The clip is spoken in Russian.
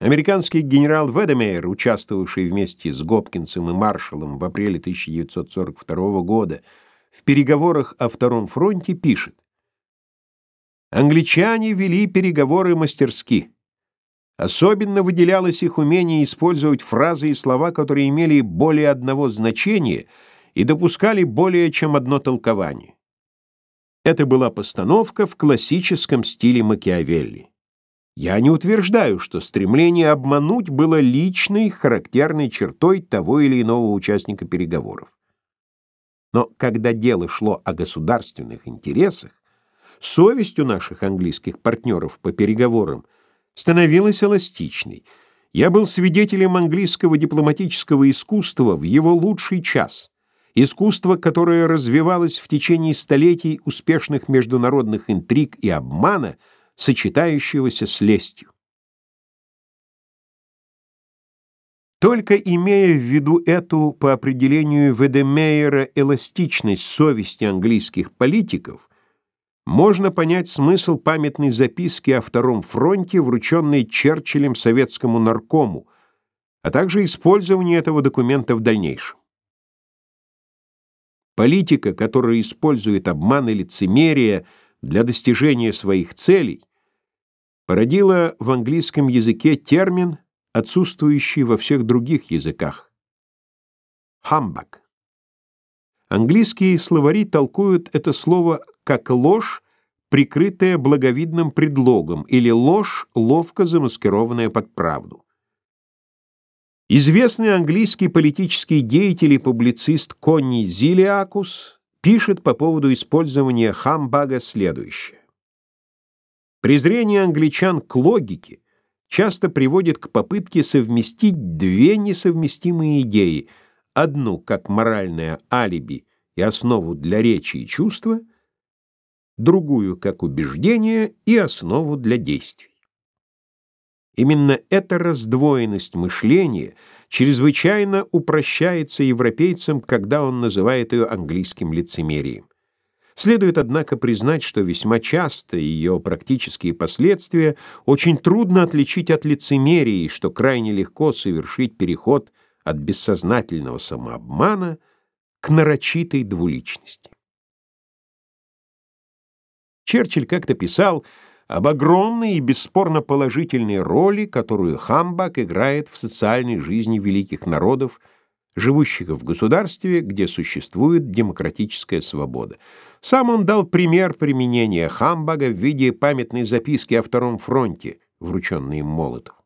Американский генерал Ведемейр, участвовавший вместе с Гопкинсом и Маршалом в апреле 1942 года в переговорах о Втором фронте, пишет «Англичане вели переговоры мастерски. Особенно выделялось их умение использовать фразы и слова, которые имели более одного значения и допускали более чем одно толкование. Это была постановка в классическом стиле Макиавелли. Я не утверждаю, что стремление обмануть было личной, характерной чертой того или иного участника переговоров. Но когда дело шло о государственных интересах, совесть у наших английских партнеров по переговорам становилась эластичной. Я был свидетелем английского дипломатического искусства в его лучший час, искусство, которое развивалось в течение столетий успешных международных интриг и обмана — сочетающегося с лестью. Только имея в виду эту, по определению Ведемейера, эластичность совести английских политиков, можно понять смысл памятной записки о Втором фронте, врученной Черчиллем советскому наркому, а также использование этого документа в дальнейшем. Политика, которая использует обман и лицемерие для достижения своих целей, породила в английском языке термин, отсутствующий во всех других языках — «хамбак». Английские словари толкуют это слово как ложь, прикрытая благовидным предлогом, или ложь, ловко замаскированная под правду. Известный английский политический деятель и публицист Конни Зилиакус пишет по поводу использования хамбага следующее. Презрение англичан к логике часто приводит к попытке совместить две несовместимые идеи, одну как моральное алиби и основу для речи и чувства, другую как убеждение и основу для действий. Именно эта раздвоенность мышления чрезвычайно упрощается европейцам, когда он называет ее английским лицемерием. Следует, однако, признать, что весьма часто ее практические последствия очень трудно отличить от лицемерия, и что крайне легко совершить переход от бессознательного самообмана к нарочитой двуличности. Черчилль как-то писал об огромной и бесспорно положительной роли, которую Хамбак играет в социальной жизни великих народов, живущих в государстве, где существует демократическая свобода. Сам он дал пример применения Хамбага в виде памятной записки о Втором фронте, врученной им Молотов.